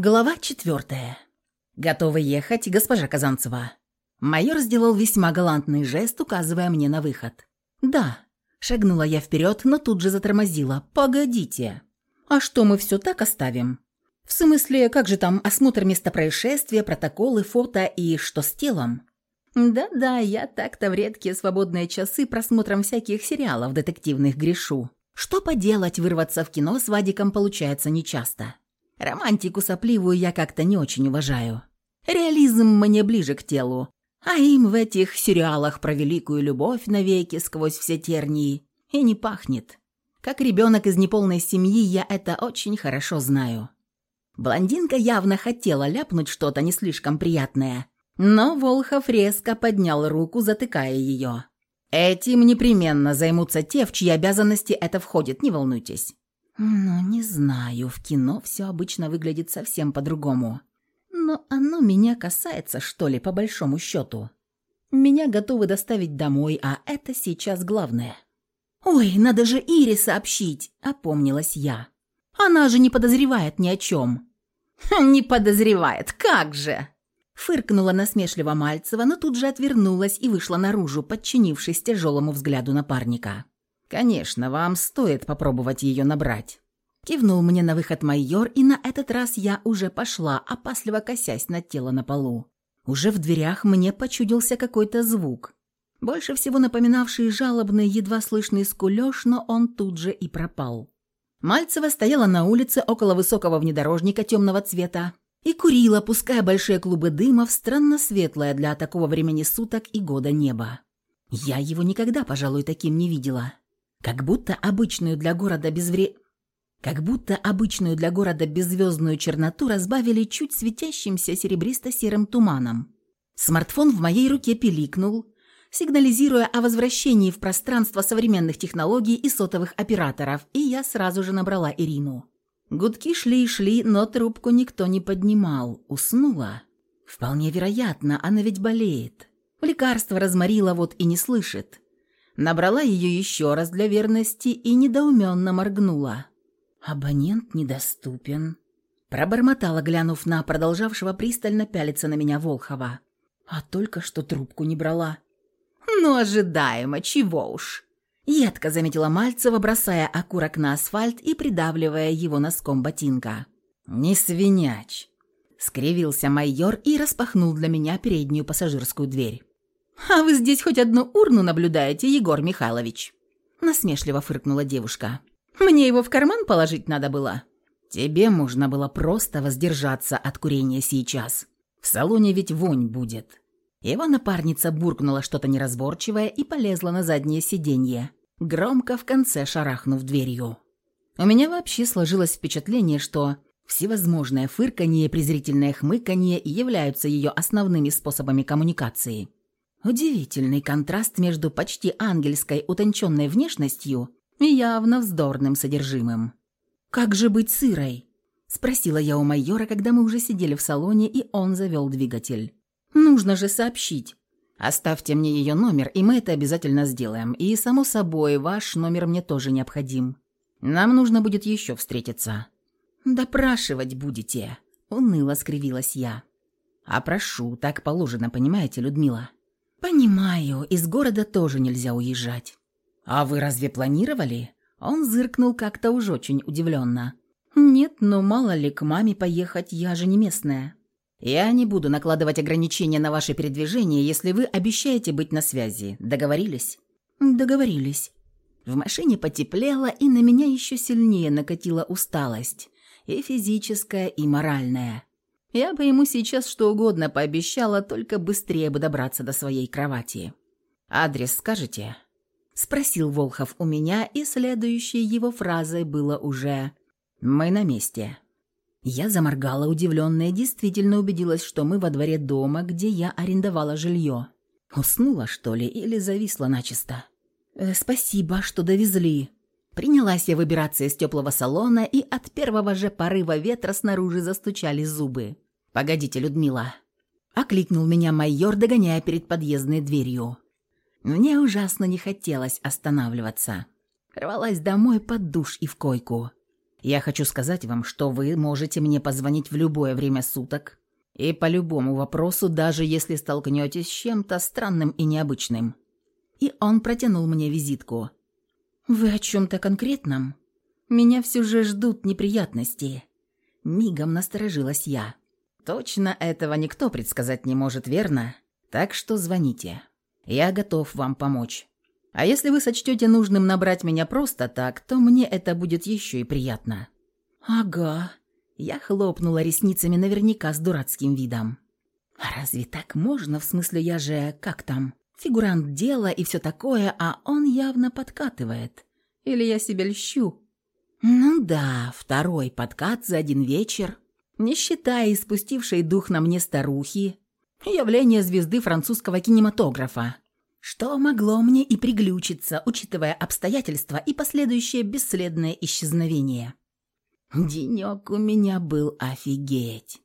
Глава четвертая. «Готовы ехать, госпожа Казанцева?» Майор сделал весьма галантный жест, указывая мне на выход. «Да». Шагнула я вперед, но тут же затормозила. «Погодите. А что, мы все так оставим?» «В смысле, как же там осмотр места происшествия, протоколы, фото и что с телом?» «Да-да, я так-то в редкие свободные часы просмотром всяких сериалов детективных грешу. Что поделать, вырваться в кино с Вадиком получается нечасто». Романтику сопливую я как-то не очень уважаю. Реализм мне ближе к телу, а им в этих сериалах про великую любовь навеки сквозь все тернии и не пахнет. Как ребенок из неполной семьи я это очень хорошо знаю. Блондинка явно хотела ляпнуть что-то не слишком приятное, но Волхов резко поднял руку, затыкая ее. «Этим непременно займутся те, в чьи обязанности это входит, не волнуйтесь. Ну, не знаю, в кино все обычно выглядит совсем по-другому. Но оно меня касается, что ли, по большому счету. Меня готовы доставить домой, а это сейчас главное. «Ой, надо же Ире сообщить!» – опомнилась я. «Она же не подозревает ни о чем». «Не подозревает, как же!» Фыркнула насмешливо Мальцева, но тут же отвернулась и вышла наружу, подчинившись тяжелому взгляду напарника. «Конечно, вам стоит попробовать ее набрать». Кивнул мне на выход майор, и на этот раз я уже пошла, опасливо косясь на тело на полу. Уже в дверях мне почудился какой-то звук, больше всего напоминавший жалобный, едва слышный скулёж, но он тут же и пропал. Мальцева стояла на улице около высокого внедорожника темного цвета и курила, пуская большие клубы дыма в странно светлое для такого времени суток и года небо. Я его никогда, пожалуй, таким не видела. Как будто обычную для города безвре... Как будто обычную для города беззвездную черноту разбавили чуть светящимся серебристо-серым туманом. Смартфон в моей руке пиликнул, сигнализируя о возвращении в пространство современных технологий и сотовых операторов, и я сразу же набрала Ирину. Гудки шли и шли, но трубку никто не поднимал. Уснула? Вполне вероятно, она ведь болеет. Лекарство разморила вот и не слышит. Набрала ее еще раз для верности и недоуменно моргнула. «Абонент недоступен», – пробормотала, глянув на продолжавшего пристально пялиться на меня Волхова. «А только что трубку не брала». «Ну, ожидаемо, чего уж», – едко заметила Мальцева, бросая окурок на асфальт и придавливая его носком ботинка. «Не свиняч», – скривился майор и распахнул для меня переднюю пассажирскую дверь. «А вы здесь хоть одну урну наблюдаете, Егор Михайлович?» Насмешливо фыркнула девушка. «Мне его в карман положить надо было?» «Тебе можно было просто воздержаться от курения сейчас. В салоне ведь вонь будет». Его напарница буркнула что-то неразборчивое и полезла на заднее сиденье, громко в конце шарахнув дверью. У меня вообще сложилось впечатление, что всевозможное фырканье презрительное хмыканье являются ее основными способами коммуникации. Удивительный контраст между почти ангельской утонченной внешностью и явно вздорным содержимым. «Как же быть сырой?» – спросила я у майора, когда мы уже сидели в салоне, и он завел двигатель. «Нужно же сообщить». «Оставьте мне ее номер, и мы это обязательно сделаем. И, само собой, ваш номер мне тоже необходим. Нам нужно будет еще встретиться». «Допрашивать будете», – уныло скривилась я. «А прошу, так положено, понимаете, Людмила?» «Понимаю, из города тоже нельзя уезжать». «А вы разве планировали?» Он зыркнул как-то уж очень удивленно. «Нет, но мало ли, к маме поехать, я же не местная». «Я не буду накладывать ограничения на ваше передвижение, если вы обещаете быть на связи. Договорились?» «Договорились». В машине потеплело, и на меня еще сильнее накатила усталость. И физическая, и моральная. Я бы ему сейчас что угодно пообещала, только быстрее бы добраться до своей кровати. «Адрес скажете?» Спросил Волхов у меня, и следующей его фразой было уже «Мы на месте». Я заморгала, удивленная, действительно убедилась, что мы во дворе дома, где я арендовала жилье. Уснула, что ли, или зависла начисто? «Э, «Спасибо, что довезли», Принялась я выбираться из теплого салона, и от первого же порыва ветра снаружи застучали зубы. «Погодите, Людмила!» Окликнул меня майор, догоняя перед подъездной дверью. Мне ужасно не хотелось останавливаться. Рвалась домой под душ и в койку. Я хочу сказать вам, что вы можете мне позвонить в любое время суток и по любому вопросу, даже если столкнетесь с чем-то странным и необычным». И он протянул мне визитку. «Вы о чем-то конкретном? Меня все же ждут неприятности». Мигом насторожилась я. «Точно этого никто предсказать не может, верно? Так что звоните. Я готов вам помочь. А если вы сочтете нужным набрать меня просто так, то мне это будет еще и приятно». «Ага». Я хлопнула ресницами наверняка с дурацким видом. «А разве так можно? В смысле, я же... как там? Фигурант дела и все такое, а он явно подкатывает. Или я себя льщу?» «Ну да, второй подкат за один вечер, не считая испустившей дух на мне старухи, явление звезды французского кинематографа, что могло мне и приглючиться, учитывая обстоятельства и последующее бесследное исчезновение. Денек у меня был офигеть.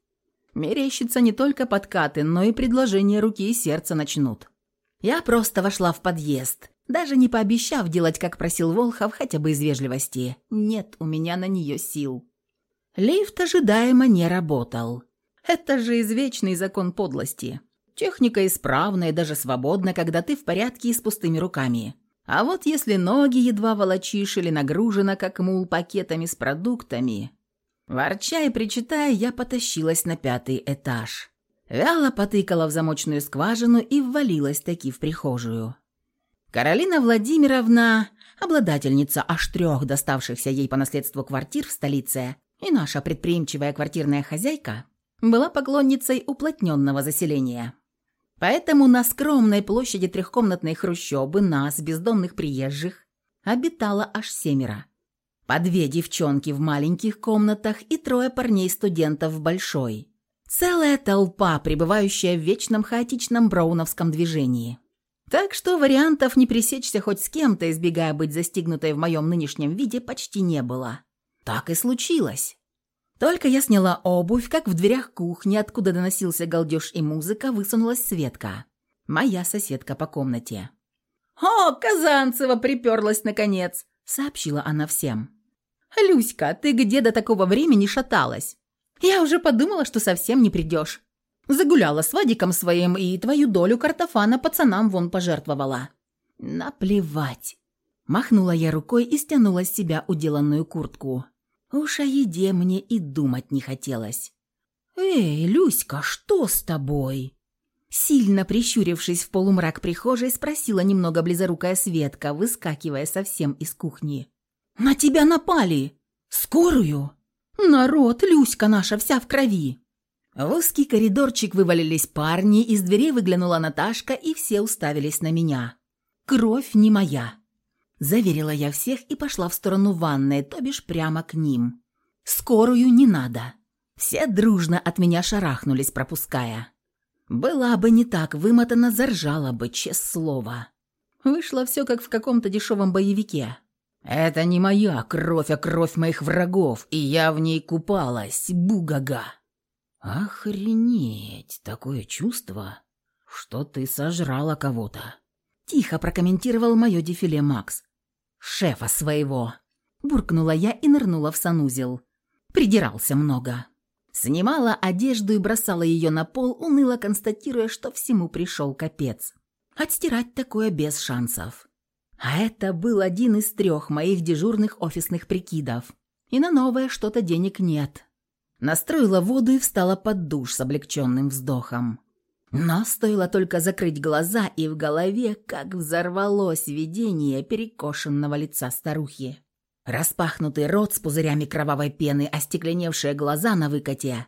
Мерещится не только подкаты, но и предложения руки и сердца начнут. Я просто вошла в подъезд, даже не пообещав делать, как просил Волхов, хотя бы из вежливости. Нет у меня на нее сил. Лифт ожидаемо не работал. Это же извечный закон подлости. Техника исправна и даже свободна, когда ты в порядке и с пустыми руками. А вот если ноги едва волочишь или нагружена, как мул, пакетами с продуктами... Ворча и причитая, я потащилась на пятый этаж. Вяло потыкала в замочную скважину и ввалилась таки в прихожую. Каролина Владимировна, обладательница аж трех доставшихся ей по наследству квартир в столице, и наша предприимчивая квартирная хозяйка, была поклонницей уплотненного заселения. Поэтому на скромной площади трехкомнатной хрущобы нас, бездомных приезжих, обитало аж семеро. По две девчонки в маленьких комнатах и трое парней-студентов в большой. Целая толпа, пребывающая в вечном хаотичном броуновском движении. Так что вариантов не пресечься хоть с кем-то, избегая быть застигнутой в моем нынешнем виде, почти не было. Так и случилось. Только я сняла обувь, как в дверях кухни, откуда доносился галдеж и музыка, высунулась Светка, моя соседка по комнате. «О, Казанцева приперлась, наконец!» — сообщила она всем. «Люська, ты где до такого времени шаталась? Я уже подумала, что совсем не придешь. Загуляла с Вадиком своим и твою долю картофана пацанам вон пожертвовала». «Наплевать!» Махнула я рукой и стянула с себя уделанную куртку. Уж о еде мне и думать не хотелось. «Эй, Люська, что с тобой?» Сильно прищурившись в полумрак прихожей, спросила немного близорукая Светка, выскакивая совсем из кухни. «На тебя напали! Скорую! Народ, Люська наша вся в крови!» В узкий коридорчик вывалились парни, из дверей выглянула Наташка, и все уставились на меня. «Кровь не моя!» Заверила я всех и пошла в сторону ванной, то бишь прямо к ним. «Скорую не надо». Все дружно от меня шарахнулись, пропуская. Была бы не так вымотана, заржала бы, честное слово. Вышло все как в каком-то дешевом боевике. «Это не моя кровь, а кровь моих врагов, и я в ней купалась, бугага». «Охренеть, такое чувство, что ты сожрала кого-то», — тихо прокомментировал мое дефиле Макс шефа своего!» Буркнула я и нырнула в санузел. Придирался много. Снимала одежду и бросала ее на пол, уныло констатируя, что всему пришел капец. Отстирать такое без шансов. А это был один из трех моих дежурных офисных прикидов. И на новое что-то денег нет. Настроила воду и встала под душ с облегченным вздохом. Но стоило только закрыть глаза, и в голове как взорвалось видение перекошенного лица старухи. Распахнутый рот с пузырями кровавой пены, остекленевшие глаза на выкате,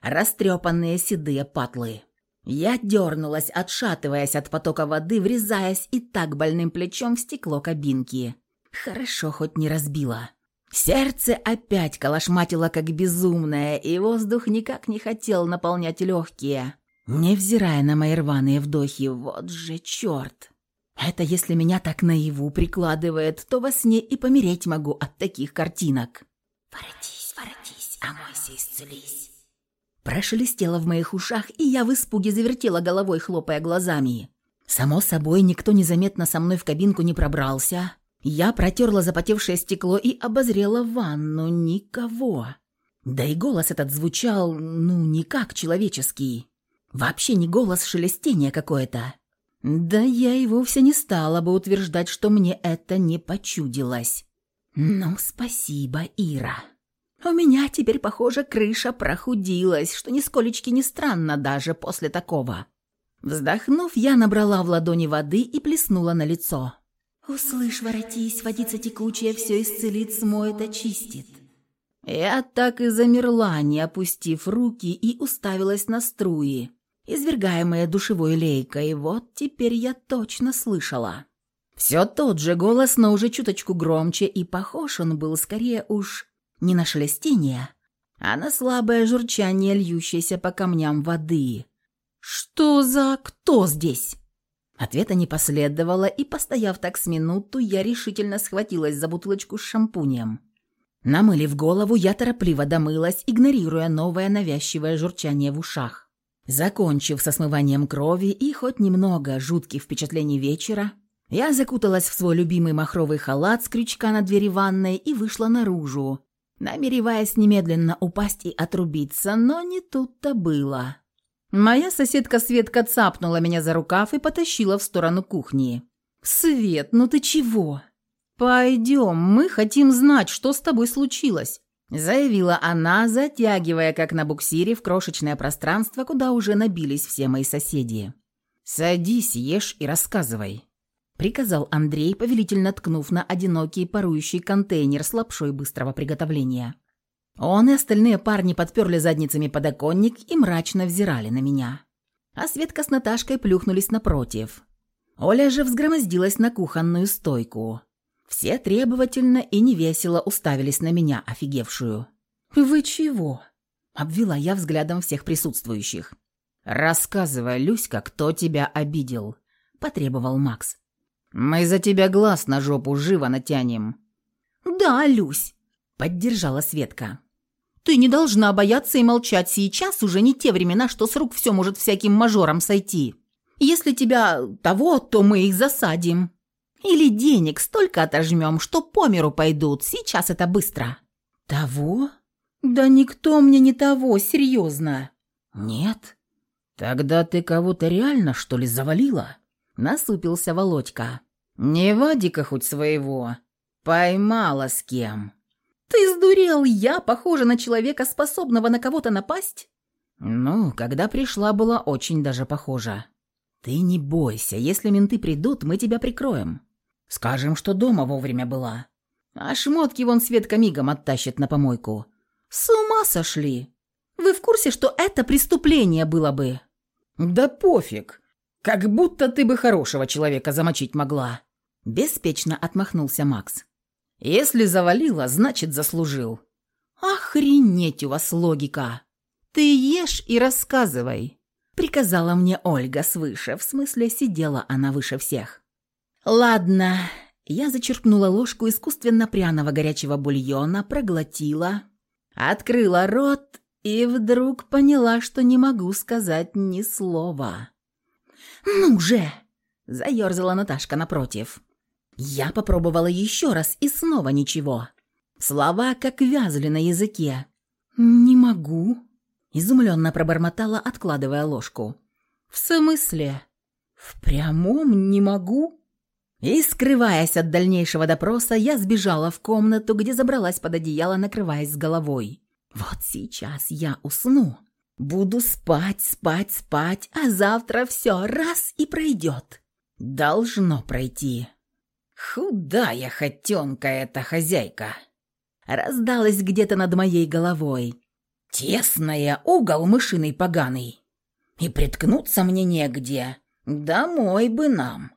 растрепанные седые патлы. Я дернулась, отшатываясь от потока воды, врезаясь и так больным плечом в стекло кабинки. Хорошо, хоть не разбила. Сердце опять колошматило как безумное, и воздух никак не хотел наполнять легкие. Невзирая на мои рваные вдохи, вот же черт. Это если меня так наяву прикладывает, то во сне и помереть могу от таких картинок. «Воротись, воротись, омойся, исцелись!» Прошелестело в моих ушах, и я в испуге завертела головой, хлопая глазами. Само собой, никто незаметно со мной в кабинку не пробрался. Я протерла запотевшее стекло и обозрела ванну. Никого. Да и голос этот звучал, ну, не как человеческий. Вообще не голос шелестения какое-то. Да я и вовсе не стала бы утверждать, что мне это не почудилось. Ну, спасибо, Ира. У меня теперь, похоже, крыша прохудилась, что нисколечки не странно даже после такого. Вздохнув, я набрала в ладони воды и плеснула на лицо. «Услышь, воротись, водица текучая все исцелит, смоет, очистит». Я так и замерла, не опустив руки, и уставилась на струи, извергаемые душевой лейкой. Вот теперь я точно слышала. Все тот же голос, но уже чуточку громче, и похож он был скорее уж не на шелестение, а на слабое журчание, льющееся по камням воды. «Что за кто здесь?» Ответа не последовало, и, постояв так с минуту, я решительно схватилась за бутылочку с шампунем. Намылив голову, я торопливо домылась, игнорируя новое навязчивое журчание в ушах. Закончив со смыванием крови и хоть немного жутких впечатлений вечера, я закуталась в свой любимый махровый халат с крючка на двери ванной и вышла наружу, намереваясь немедленно упасть и отрубиться, но не тут-то было. Моя соседка Светка цапнула меня за рукав и потащила в сторону кухни. «Свет, ну ты чего?» «Пойдем, мы хотим знать, что с тобой случилось», заявила она, затягивая, как на буксире, в крошечное пространство, куда уже набились все мои соседи. «Садись, ешь и рассказывай», — приказал Андрей, повелительно ткнув на одинокий парующий контейнер с лапшой быстрого приготовления. Он и остальные парни подперли задницами подоконник и мрачно взирали на меня. А Светка с Наташкой плюхнулись напротив. Оля же взгромоздилась на кухонную стойку. Все требовательно и невесело уставились на меня, офигевшую. «Вы чего?» — обвела я взглядом всех присутствующих. «Рассказывай, Люська, кто тебя обидел», — потребовал Макс. «Мы за тебя глаз на жопу живо натянем». «Да, Люсь», — поддержала Светка. «Ты не должна бояться и молчать. Сейчас уже не те времена, что с рук все может всяким мажором сойти. Если тебя того, то мы их засадим. Или денег столько отожмем, что по миру пойдут. Сейчас это быстро». «Того? Да никто мне не того, серьезно». «Нет? Тогда ты кого-то реально, что ли, завалила?» Насупился Володька. «Не Вадика хоть своего. Поймала с кем». «Ты сдурел? Я похожа на человека, способного на кого-то напасть?» «Ну, когда пришла, была очень даже похожа. Ты не бойся, если менты придут, мы тебя прикроем. Скажем, что дома вовремя была. А шмотки вон Светка мигом оттащит на помойку». «С ума сошли! Вы в курсе, что это преступление было бы?» «Да пофиг. Как будто ты бы хорошего человека замочить могла». Беспечно отмахнулся Макс. Если завалила, значит заслужил. Охренеть у вас логика. Ты ешь и рассказывай, приказала мне Ольга свыше, в смысле сидела она выше всех. Ладно, я зачерпнула ложку искусственно пряного горячего бульона, проглотила, открыла рот и вдруг поняла, что не могу сказать ни слова. «Ну же!» – заерзала Наташка напротив. Я попробовала еще раз, и снова ничего. Слова как вязли на языке. «Не могу», — изумленно пробормотала, откладывая ложку. «В смысле? В прямом не могу?» И, скрываясь от дальнейшего допроса, я сбежала в комнату, где забралась под одеяло, накрываясь с головой. «Вот сейчас я усну. Буду спать, спать, спать, а завтра все раз и пройдет. Должно пройти». «Худая хотенка эта хозяйка!» Раздалась где-то над моей головой. «Тесная, угол мышиный поганый. И приткнуться мне негде. Домой бы нам!»